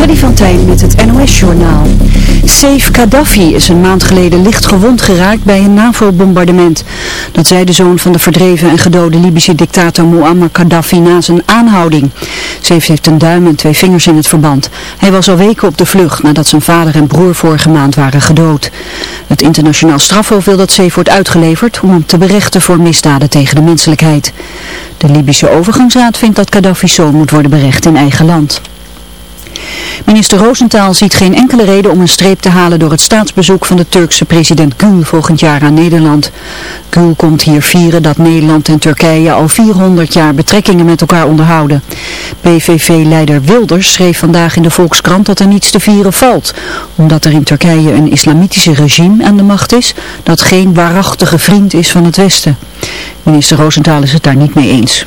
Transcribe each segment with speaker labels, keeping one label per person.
Speaker 1: Freddy van Tijn met het NOS-journaal. Saif Gaddafi is een maand geleden licht gewond geraakt bij een NAVO-bombardement. Dat zei de zoon van de verdreven en gedode Libische dictator Muammar Gaddafi na zijn aanhouding. Saif heeft een duim en twee vingers in het verband. Hij was al weken op de vlucht nadat zijn vader en broer vorige maand waren gedood. Het internationaal strafhof wil dat Saif wordt uitgeleverd om hem te berechten voor misdaden tegen de menselijkheid. De Libische overgangsraad vindt dat Gaddafi's zoon moet worden berecht in eigen land. Minister Roosentaal ziet geen enkele reden om een streep te halen door het staatsbezoek van de Turkse president Gül volgend jaar aan Nederland. Gül komt hier vieren dat Nederland en Turkije al 400 jaar betrekkingen met elkaar onderhouden. PVV-leider Wilders schreef vandaag in de Volkskrant dat er niets te vieren valt, omdat er in Turkije een islamitische regime aan de macht is dat geen waarachtige vriend is van het Westen. Minister Roosentaal is het daar niet mee eens.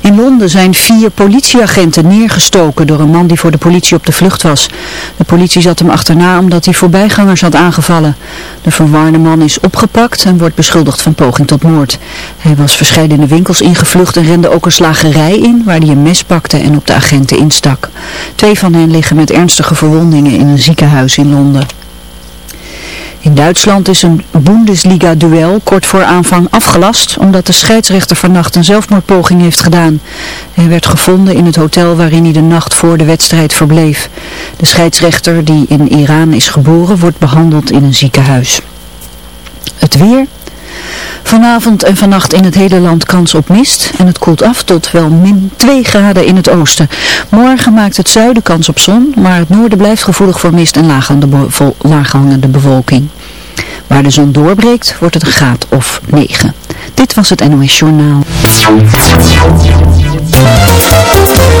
Speaker 1: In Londen zijn vier politieagenten neergestoken door een man die voor de politie op de vlucht was. De politie zat hem achterna omdat hij voorbijgangers had aangevallen. De verwarde man is opgepakt en wordt beschuldigd van poging tot moord. Hij was verscheidene winkels ingevlucht en rende ook een slagerij in waar hij een mes pakte en op de agenten instak. Twee van hen liggen met ernstige verwondingen in een ziekenhuis in Londen. In Duitsland is een Bundesliga-duel kort voor aanvang afgelast omdat de scheidsrechter vannacht een zelfmoordpoging heeft gedaan. Hij werd gevonden in het hotel waarin hij de nacht voor de wedstrijd verbleef. De scheidsrechter die in Iran is geboren wordt behandeld in een ziekenhuis. Het weer... Vanavond en vannacht in het hele land kans op mist en het koelt af tot wel min 2 graden in het oosten. Morgen maakt het zuiden kans op zon, maar het noorden blijft gevoelig voor mist en laaghangende bevolking. Waar de zon doorbreekt wordt het een graad of 9. Dit was het NOS Journaal.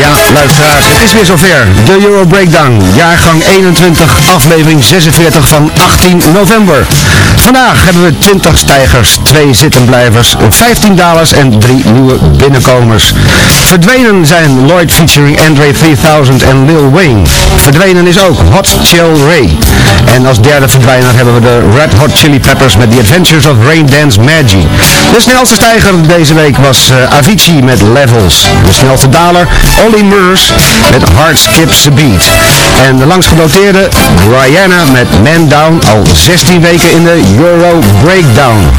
Speaker 2: Ja, luisteraars, het is weer zover. De Euro Breakdown, jaargang 21, aflevering 46 van 18 november. Vandaag hebben we 20 stijgers, 2 zittenblijvers, 15 dalers en 3 nieuwe binnenkomers. Verdwenen zijn Lloyd featuring Andre 3000 en Lil Wayne. Verdwenen is ook Hot Chill Ray. En als derde verdwijner hebben we de Red Hot Chili Peppers met The Adventures of Rain Dance Magic. De snelste stijger deze week was eh, Avicii met Levels. De snelste daler Olly Murs met Heart Skips a Beat. En de langst genoteerde Rihanna met Man Down al 16 weken in de Euro Breakdown.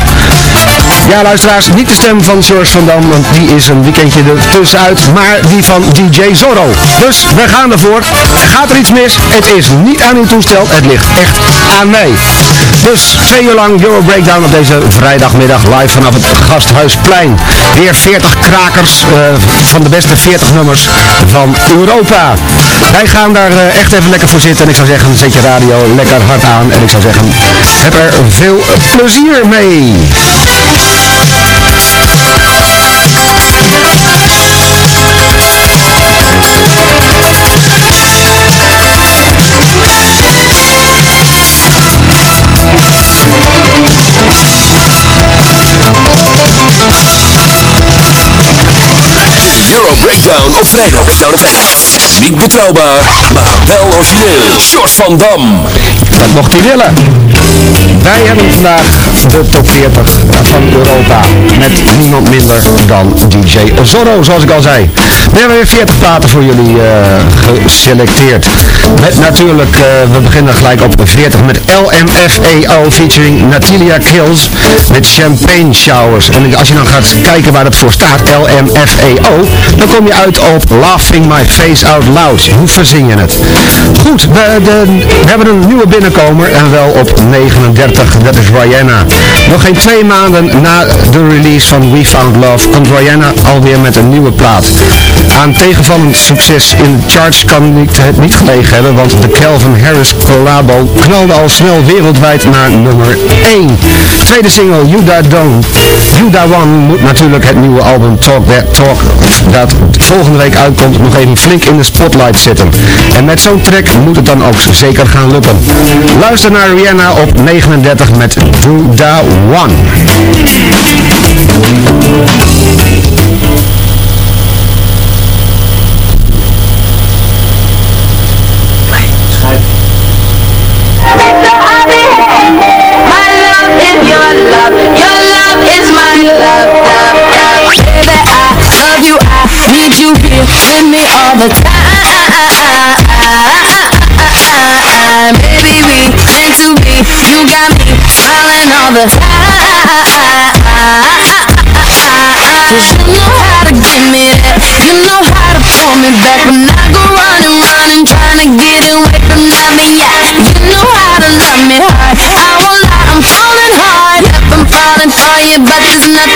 Speaker 2: Ja, luisteraars, niet de stem van George van Dam, want die is een weekendje er tussenuit, maar die van DJ Zorro. Dus we gaan ervoor. Gaat er iets mis? Het is niet aan uw toestel, het ligt echt aan mij. Dus twee uur lang Euro Breakdown op deze vrijdagmiddag live vanaf het Gasthuisplein. Weer 40 krakers eh, van de beste 40 nummers van Europa. Wij gaan daar eh, echt even lekker voor zitten en ik zou zeggen, zet je radio lekker hard aan en ik zou zeggen, heb er veel plezier mee.
Speaker 3: Vrijdag nou de feiten. Niet betrouwbaar, maar wel origineel. Short van Dam.
Speaker 2: Dat mocht hij willen. Wij hebben vandaag de top 40 van Europa met niemand minder dan DJ Zorro, zoals ik al zei. We hebben weer 40 platen voor jullie eh, geselecteerd. Met natuurlijk, eh, we beginnen gelijk op 40 met LMFAO featuring Natalia Kills met Champagne Showers. En als je dan gaat kijken waar het voor staat, LMFAO, dan kom je uit op Laughing My Face Out Loud. Hoe verzin je het? Goed, we, de, we hebben een nieuwe binnenkomer en wel op 39, dat is Rihanna. Nog geen twee maanden na de release van We Found Love komt Rihanna alweer met een nieuwe plaat. Aan tegenvallend succes in de charts kan het niet gelegen hebben, want de Calvin Harris collabo knalde al snel wereldwijd naar nummer 1. Tweede single, Da Don't, Da One moet natuurlijk het nieuwe album Talk That Talk, dat volgende week uitkomt, nog even flink in de spotlight zitten. En met zo'n track moet het dan ook zeker gaan lukken. Luister naar Rihanna op 39 met Da One.
Speaker 4: Time. Cause you know how to give me that, you know how to pull me back when I go running, running, trying to get away from loving ya. You know how to love me hard, I won't lie, I'm falling hard. Yep, I'm falling for you, but there's nothing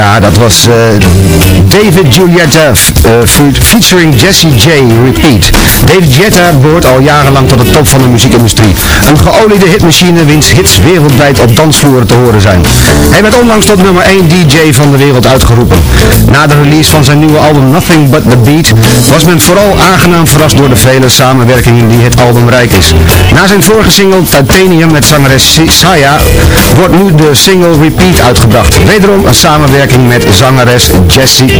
Speaker 5: Ja, dat was... Eh, David Giulietta eh, featuring Jesse J. Repeat. David Giulietta behoort al jarenlang tot de top van de muziekindustrie. Een geoliede hitmachine wiens hits wereldwijd op dansvloeren te horen zijn. Hij werd onlangs tot nummer 1 DJ van de wereld uitgeroepen. Na de release van zijn nieuwe album Nothing But The Beat was men vooral aangenaam verrast door de vele samenwerkingen die het album rijk is. Na zijn vorige single Titanium met zangeres Saya wordt nu de single Repeat uitgebracht. Wederom een samenwerking met zangeres Jessie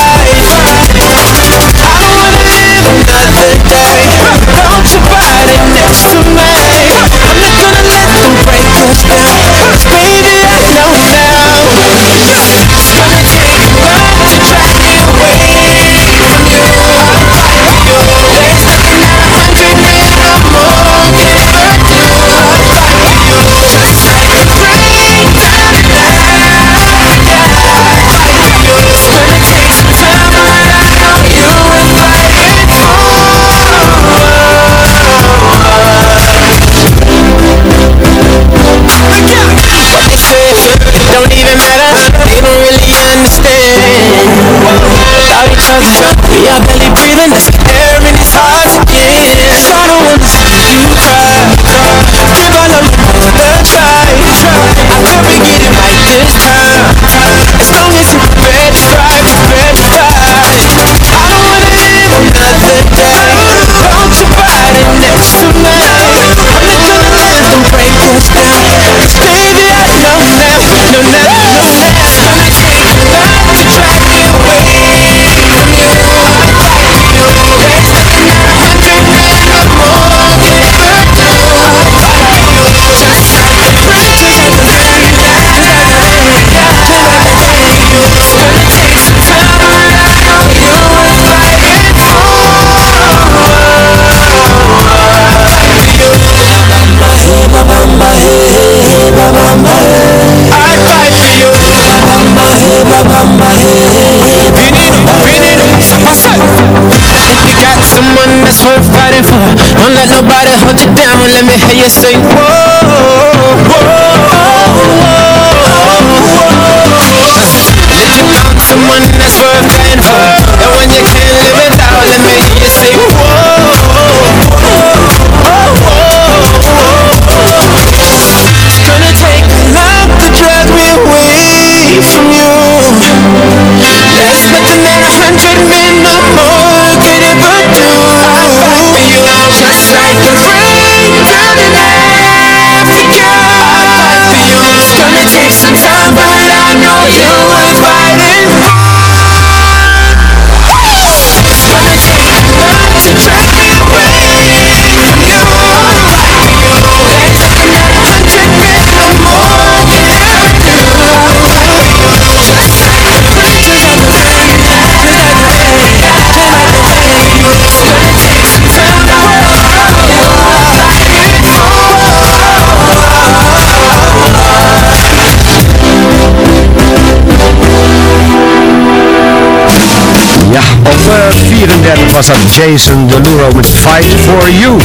Speaker 5: Yeah. was dat Jason DeLuro met Fight For You.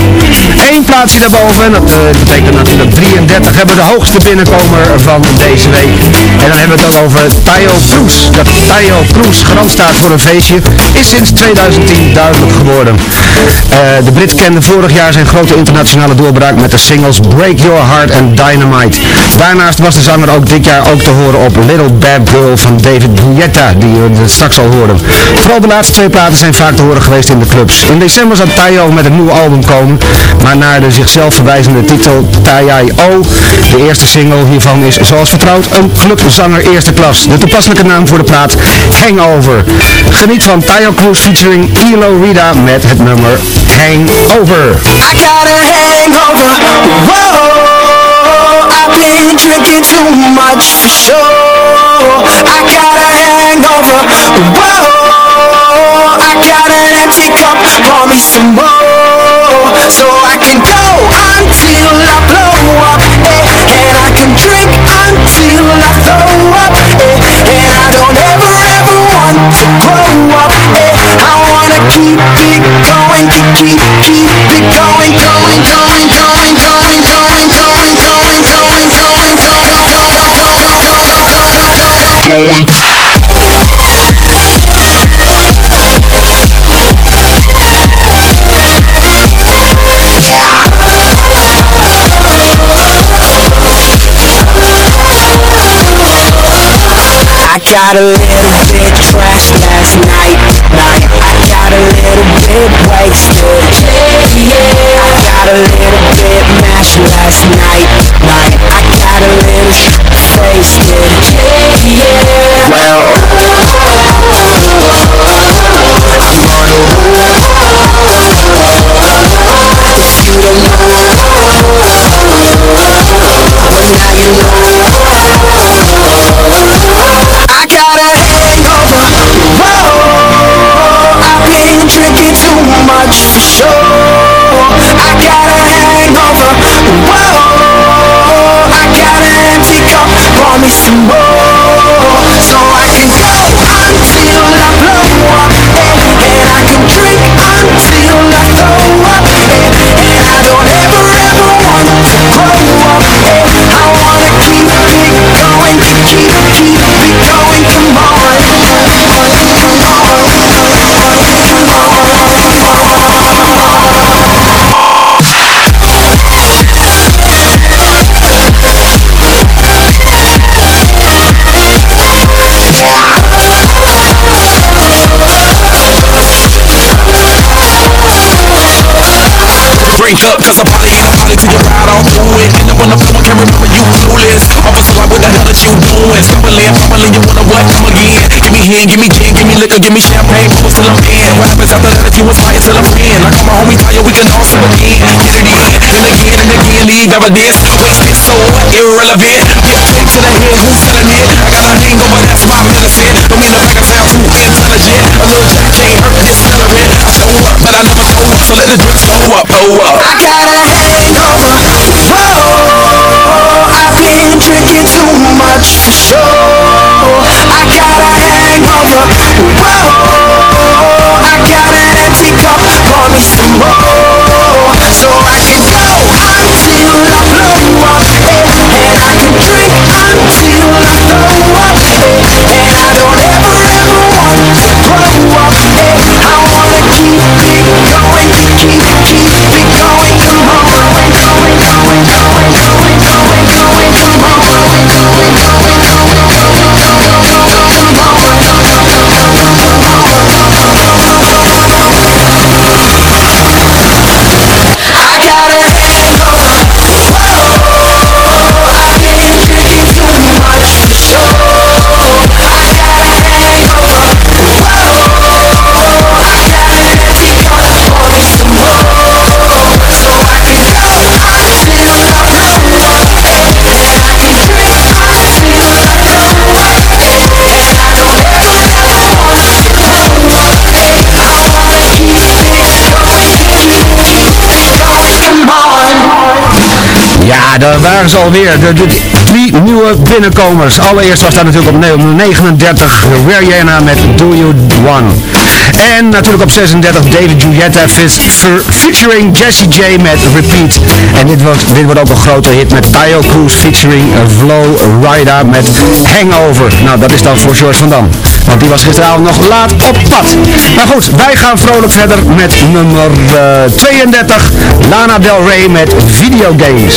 Speaker 5: Eén plaatsje daarboven, dat eh, betekent natuurlijk 33, hebben we de hoogste binnenkomer van deze week. En dan hebben we het ook over Tayo Cruz. Dat
Speaker 2: Tayo Cruz garant staat voor een feestje, is sinds 2010 duidelijk geworden. Eh, de Brit kende vorig jaar zijn grote internationale doorbraak met de singles Break Your Heart en Dynamite. Daarnaast was de zanger ook dit jaar ook te horen op Little Bad Girl van David Guetta, die we straks al hoorden. Vooral de laatste twee platen zijn vaak te horen geweest in de clubs. In december zal Tayo met een nieuw album komen, maar naar de zichzelf verwijzende titel Tayo, de eerste single hiervan is zoals vertrouwd een clubzanger eerste klas. De toepasselijke naam voor de plaat Hangover. Geniet van Tayo Cruz featuring Elo Rida met het nummer Hangover.
Speaker 6: I got a hangover. Been drinking too much for sure. I got a hangover. Some more, so I can go until I blow up. eh, and I can drink until I throw up. eh, and I don't ever ever want to grow up. eh, I wanna keep it going, keep keep keep gotta live. Up,
Speaker 7: cause a party ain't a party till you ride all through it. End up on can't remember you clueless. Officer, like, what the hell that you doing? Stumbling, fumbling, you wanna what? Come again. Give me hand, give me gin, give me liquor, give me champagne, bubbles till I'm in. What happens after that if you inspire till I'm in? I call my homie Tayo, we can all sip again. Get it in, and again and again, leave evidence. Wasted so irrelevant. Get tape to the head, who's selling it? I got a hangover, that's my medicine. Don't mean to make it sound too intelligent. A little jack can't hurt this celebrant. I show up, but I never show up, so let the drip show up, oh up.
Speaker 6: I got a hangover. Whoa, been drinking too much for sure. I got a hangover. Whoa, I got an empty cup. Pour me some more, so I can go until I blow up, and I can drink until I throw up, and I don't ever ever want to grow up. I wanna keep it going,
Speaker 2: Ja, daar waren ze alweer. De, de drie nieuwe binnenkomers. Allereerst was daar natuurlijk op nummer 39 Rihanna met Do You One. En natuurlijk op 36 David fer- featuring Jessie J met Repeat. En dit wordt, dit wordt ook een grote hit met Tayo Cruz featuring Vlo Rida met Hangover. Nou, dat is dan voor George van Dam.
Speaker 4: Want die was gisteravond nog laat op pad. Maar goed, wij gaan vrolijk verder met nummer eh, 32. Lana Del Rey met Videogames.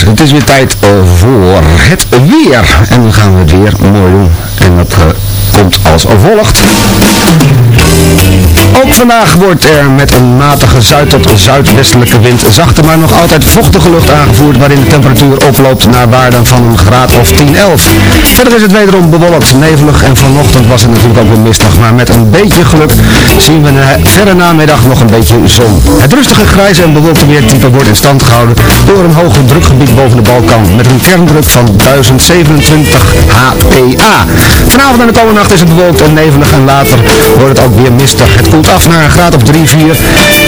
Speaker 4: Het is weer tijd voor het weer. En dan gaan het weer mooi doen. En dat eh, komt als volgt.
Speaker 2: Ook vandaag wordt er met een matige zuid- tot zuidwestelijke wind zachte, maar nog altijd vochtige lucht aangevoerd, waarin de temperatuur oploopt naar waarden van een graad of 10, 11. Verder is het wederom bewolkt, nevelig en vanochtend was het natuurlijk ook weer mistig, maar met een beetje geluk zien we de verre namiddag nog een beetje zon. Het rustige grijze en bewolkte weertype wordt in stand gehouden door een hoge drukgebied boven de Balkan, met een kerndruk van 1027 HPA. Vanavond en de komende nacht is het bewolkt en nevelig en later wordt het ook weer mistig. Af naar een graad of 3, 4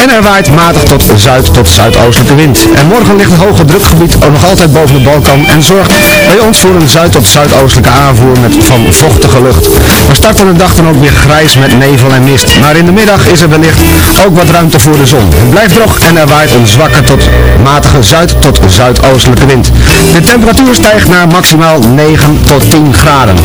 Speaker 2: en er waait matig tot zuid tot zuidoostelijke wind. En morgen ligt het hoge drukgebied nog altijd boven de Balkan en zorgt bij ons voor een zuid tot zuidoostelijke aanvoer met van vochtige lucht. We starten de dag dan ook weer grijs met nevel en mist, maar in de middag is er wellicht ook wat ruimte voor de zon. Het blijft droog en er waait een zwakke tot matige zuid tot zuidoostelijke wind. De temperatuur stijgt naar maximaal 9 tot 10 graden.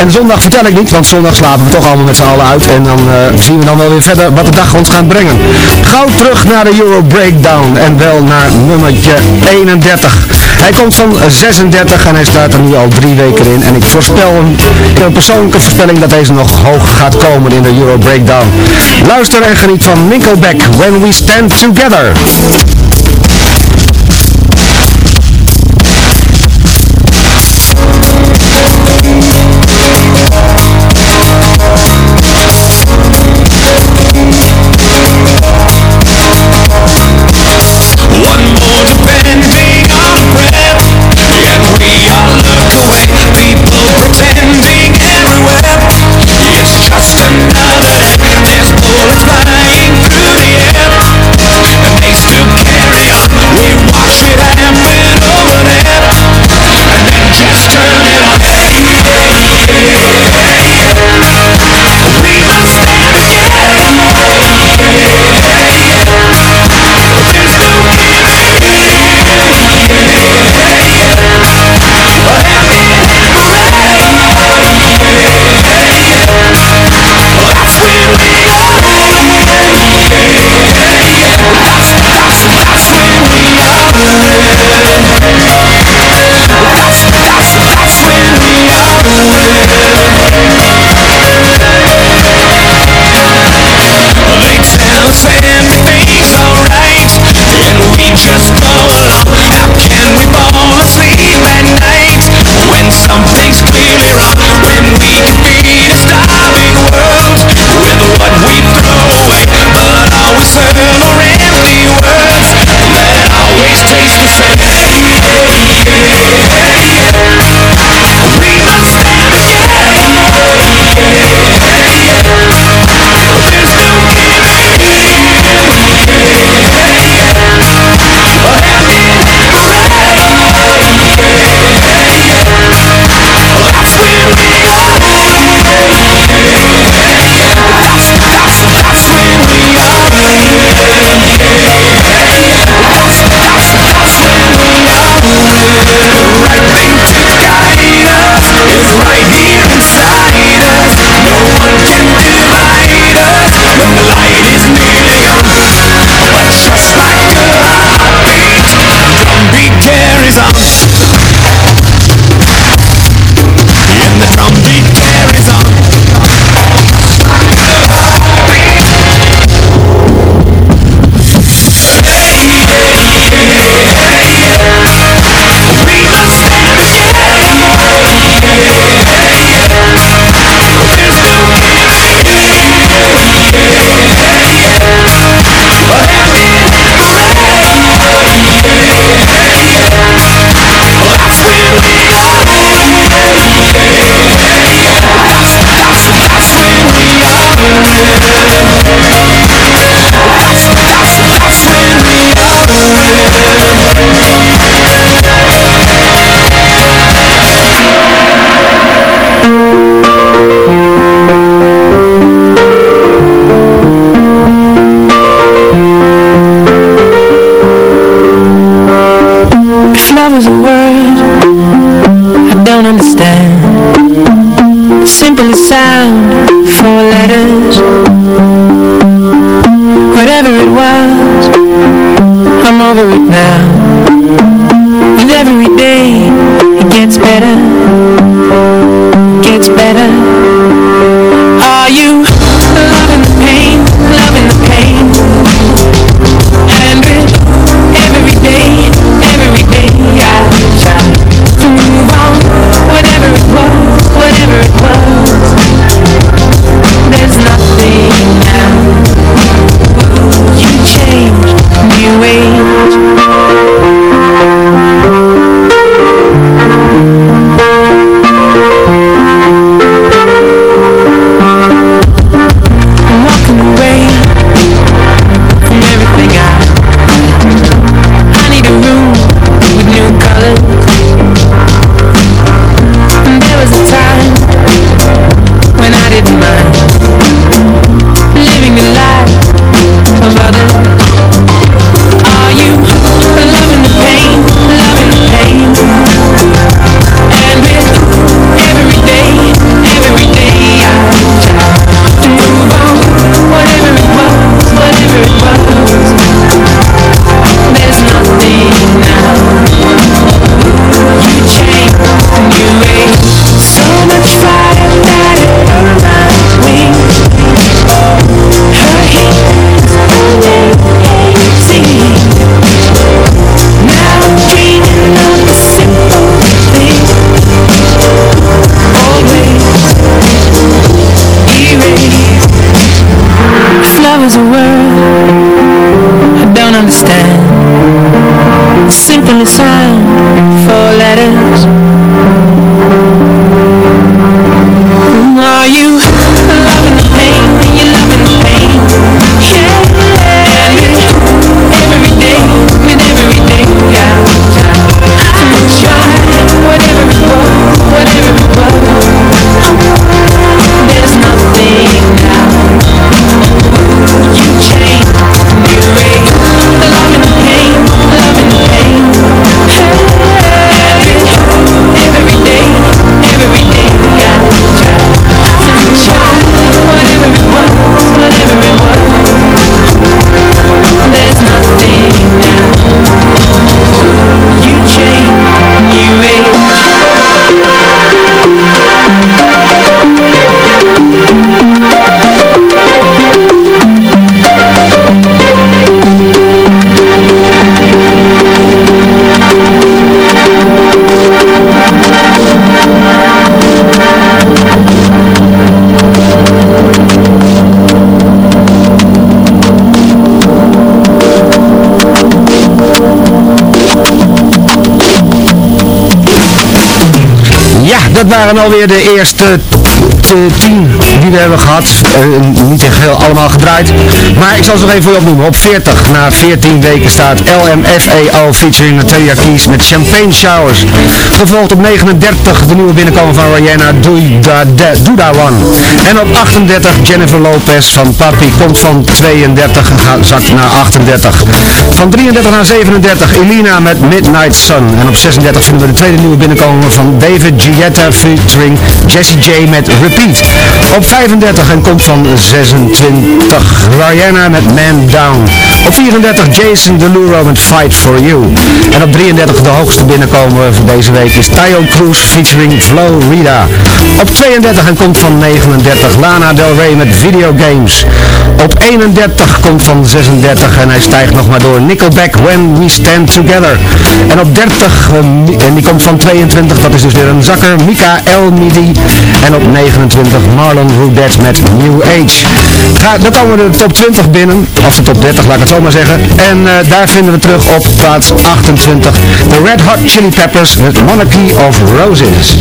Speaker 2: En zondag vertel ik niet, want zondag slapen we toch allemaal met z'n allen uit en dan eh, zien we dan wel weer verder wat de dag ons gaat brengen. Gauw terug naar de Euro Breakdown en wel naar nummertje 31. Hij komt van 36 en hij staat er nu al drie weken in en ik voorspel een, een persoonlijke voorspelling dat deze nog hoog gaat komen in de Euro Breakdown. Luister en geniet van Nickelback, When We Stand Together. Waren alweer de eerste tien die we hebben gehad. Eh, niet in geheel allemaal gedraaid. Maar ik zal ze nog even voor je opnoemen. Op 40 na 14 weken staat LMFAO featuring Natalia Keys met Champagne Showers. Gevolgd op 39 de nieuwe binnenkomen van Rihanna Douda One. En op 38 Jennifer Lopez van Papi komt van 32 en gaat- zakt naar 38. Van 33 naar 37 Elina met Midnight Sun. En op 36 vinden we de tweede nieuwe binnenkomen van David Gietta featuring Jessie J met Repeat. Op 35 en komt van 26 Rihanna met Man Down. Op 34 Jason Derulo met Fight For You. En op 33 de hoogste binnenkomen voor deze week is Tayo Cruz featuring Flo Rida. Op 32 en komt van 39 Lana Del Rey met Video Games. Op 31 komt van 36 en hij stijgt nog maar door Nickelback When We Stand Together. En op 30, eh, Mi- en die komt van 22, dat is dus weer een zakker, Mika El Midi. En op 29 Marlon Rudet met New Age. Ga, dan komen we de top 20 binnen, of de top 30 laat ik het zo maar zeggen. En eh, daar vinden we terug op plaats 28 de Red Hot Chili Peppers met Monarchy of Roses.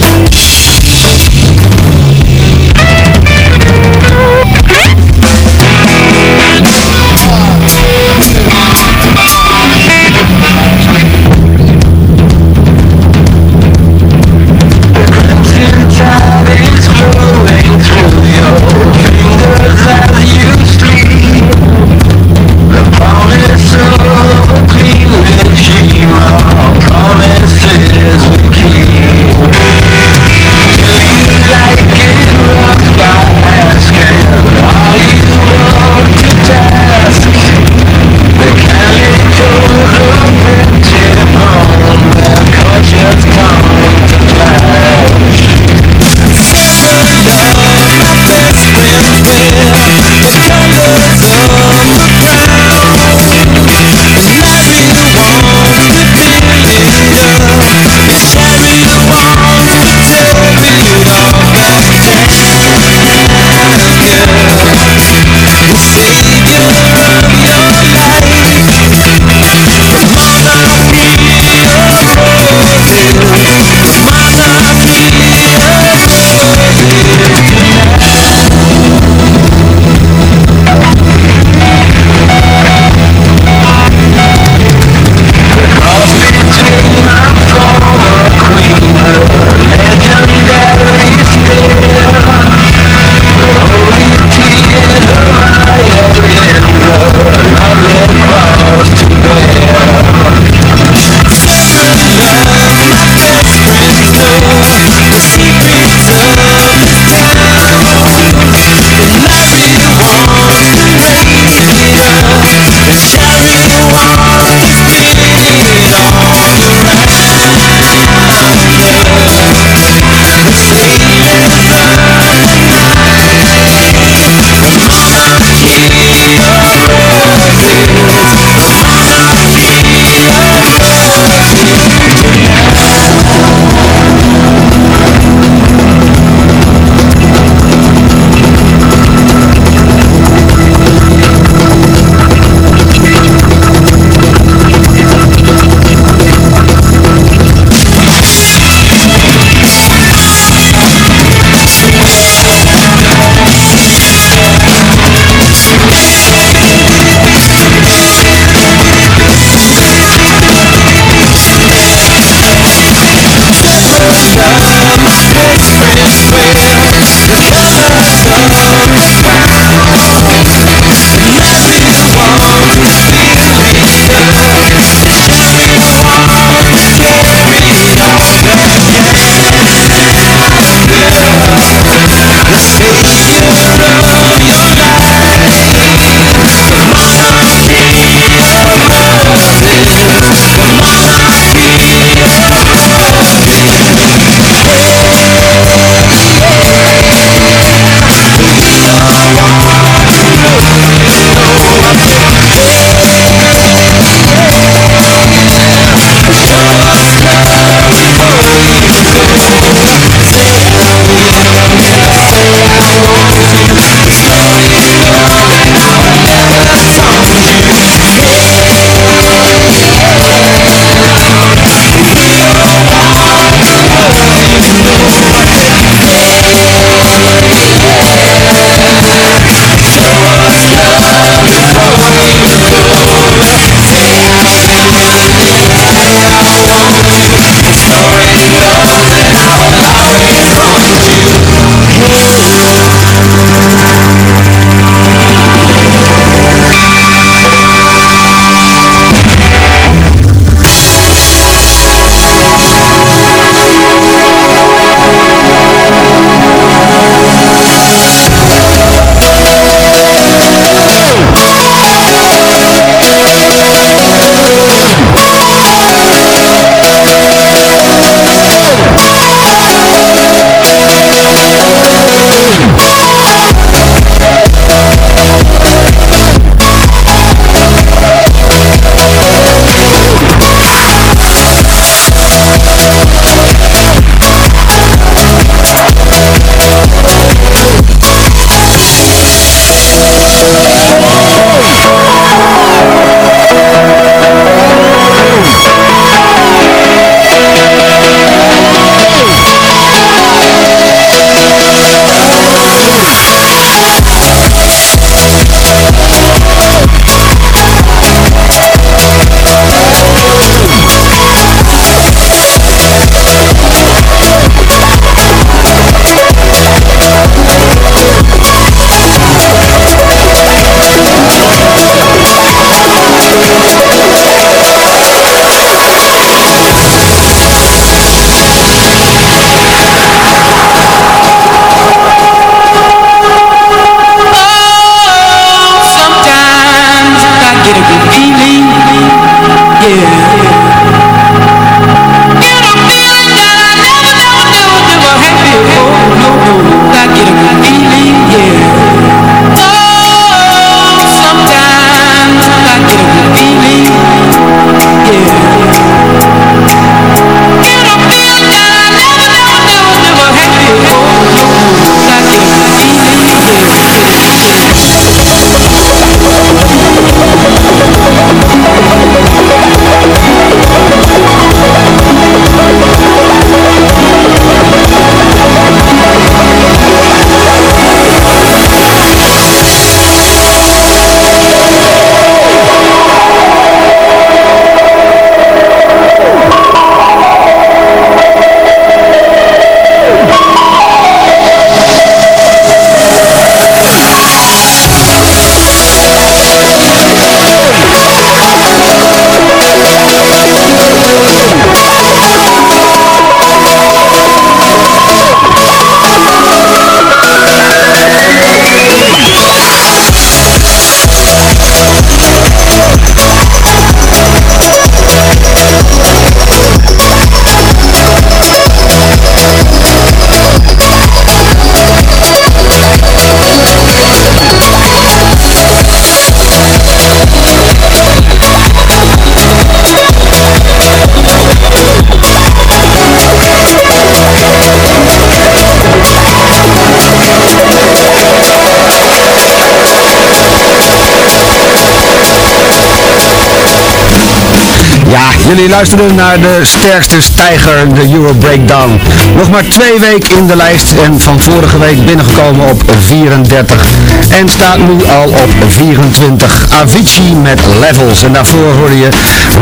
Speaker 4: Jullie luisteren naar de sterkste stijger, de Euro Breakdown. Nog maar twee weken in de lijst en van vorige week binnengekomen op 34. En staat nu al op 24. Avicii met Levels. En daarvoor hoorde je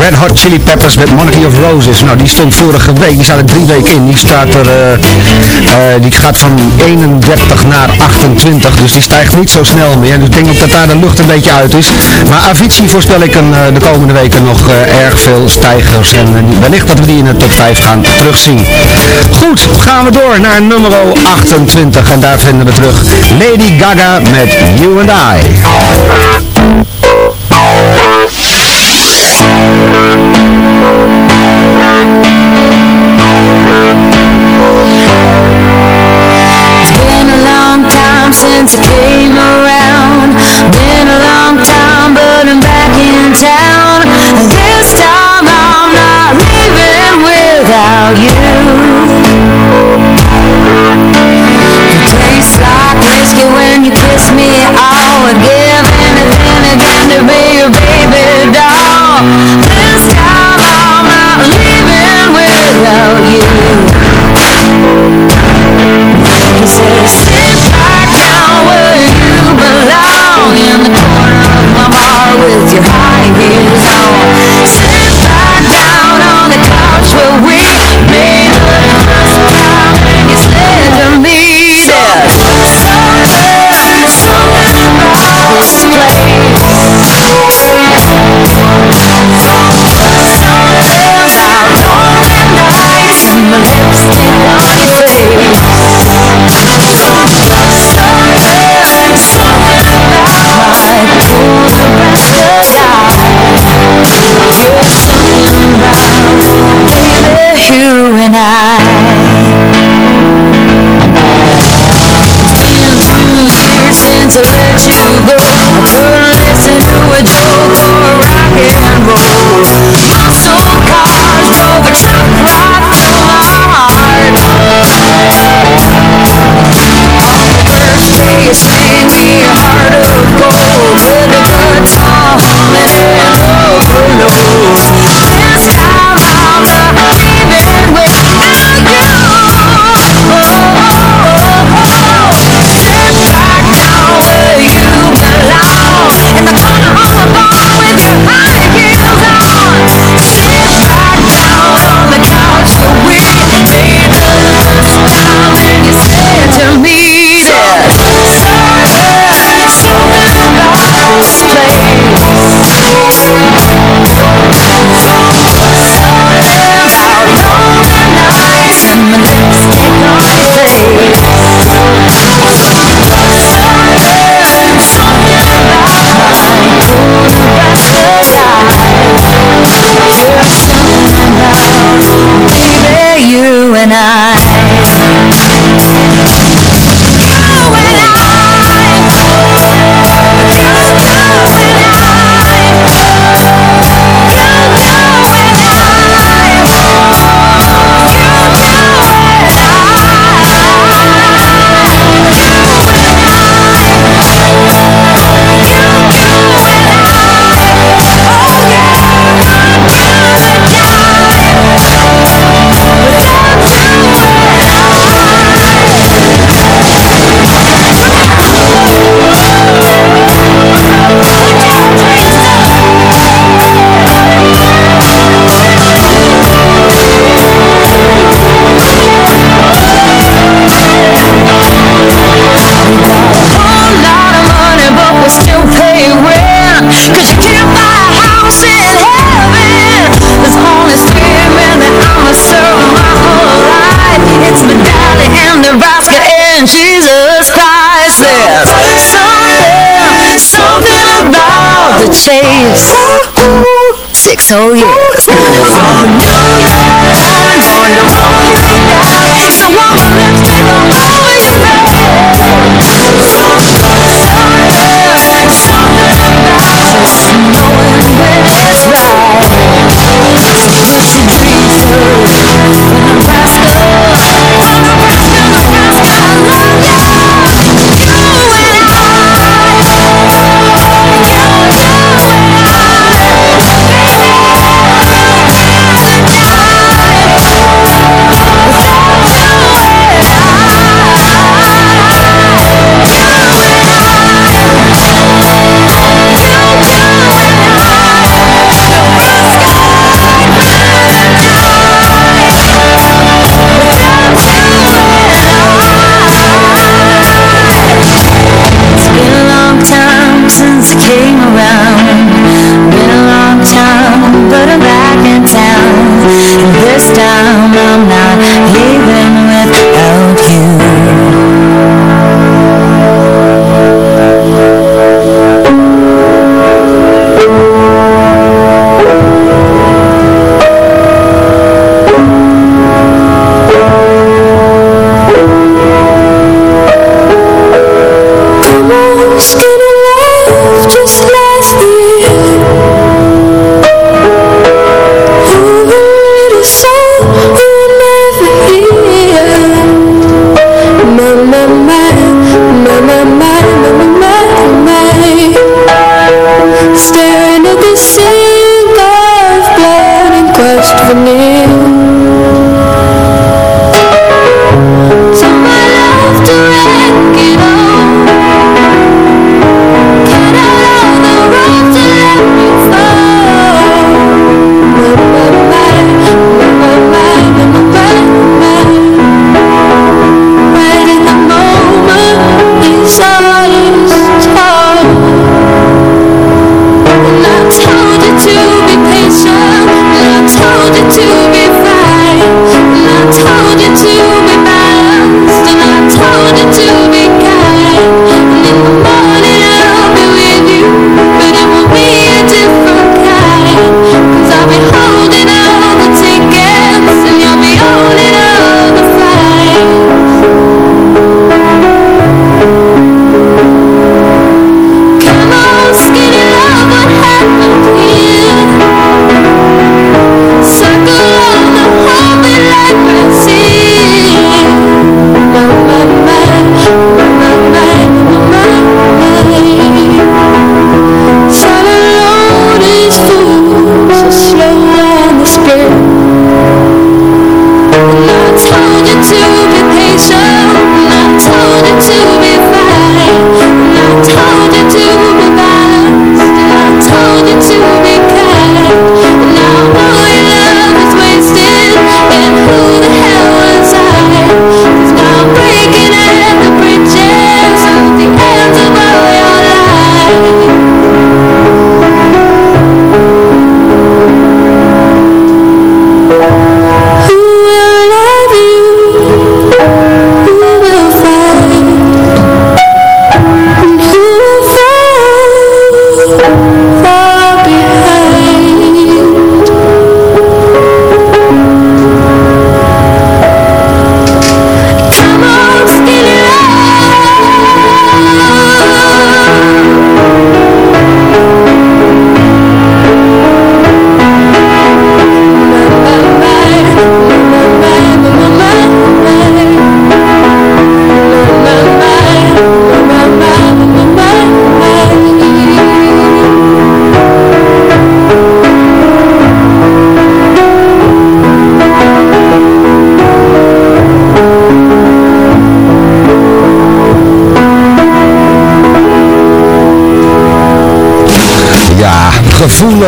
Speaker 4: Red Hot Chili Peppers met Monarchy of Roses. Nou, die stond vorige week, die staat er drie weken in. Die, staat er, eh, eh, die gaat van 31 naar 28. Dus die stijgt niet zo snel meer. Dus ik denk dat daar de lucht een beetje uit is. Maar Avicii voorspel ik eh, de komende weken nog erg veel stijgen eh, wellicht dat we die in de top 5 gaan terugzien. Goed, gaan we door naar nummer 28. En daar vinden we terug Lady Gaga met You and I.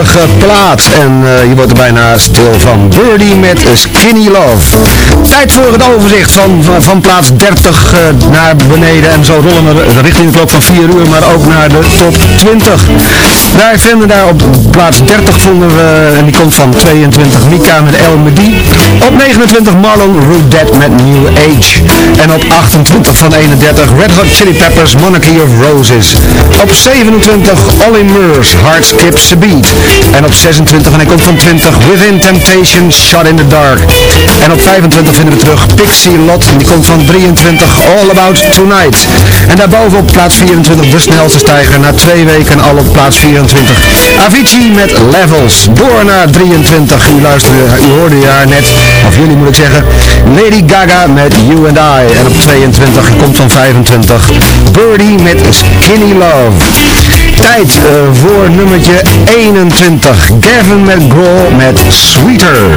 Speaker 2: gevoelige plaat. En eh, je wordt er bijna stil van. Birdie met Skinny Love. Tijd voor het overzicht van, van, plaats 30 eh, naar beneden. En zo rollen we richting de klok van 4 uur, maar ook naar de top 20. Daar vinden daar op plaats 30 vonden we, en die komt van 22, Mika met El Medi. Op 29 Marlon Rudet met New Age. En op 28 van 31 Red Hot Chili Peppers Monarchy of Roses. Op 27 Olly Murs Heart Skips Beat. En op 26, en hij komt van 20, Within Temptation Shot in the Dark. En op 25 vinden we terug Pixie Lot, en die komt van 23 All About Tonight. En daarboven op plaats 24 de snelste stijger na twee weken al op plaats 24. Avicii met Levels. Door naar 23. U luisterde, u hoorde haar net, of jullie moet ik zeggen, Lady Gaga met You and I. En op 22 komt van 25 Birdie met Skinny Love. Tijd eh, voor nummertje 21. Gavin Grohl met Sweeter.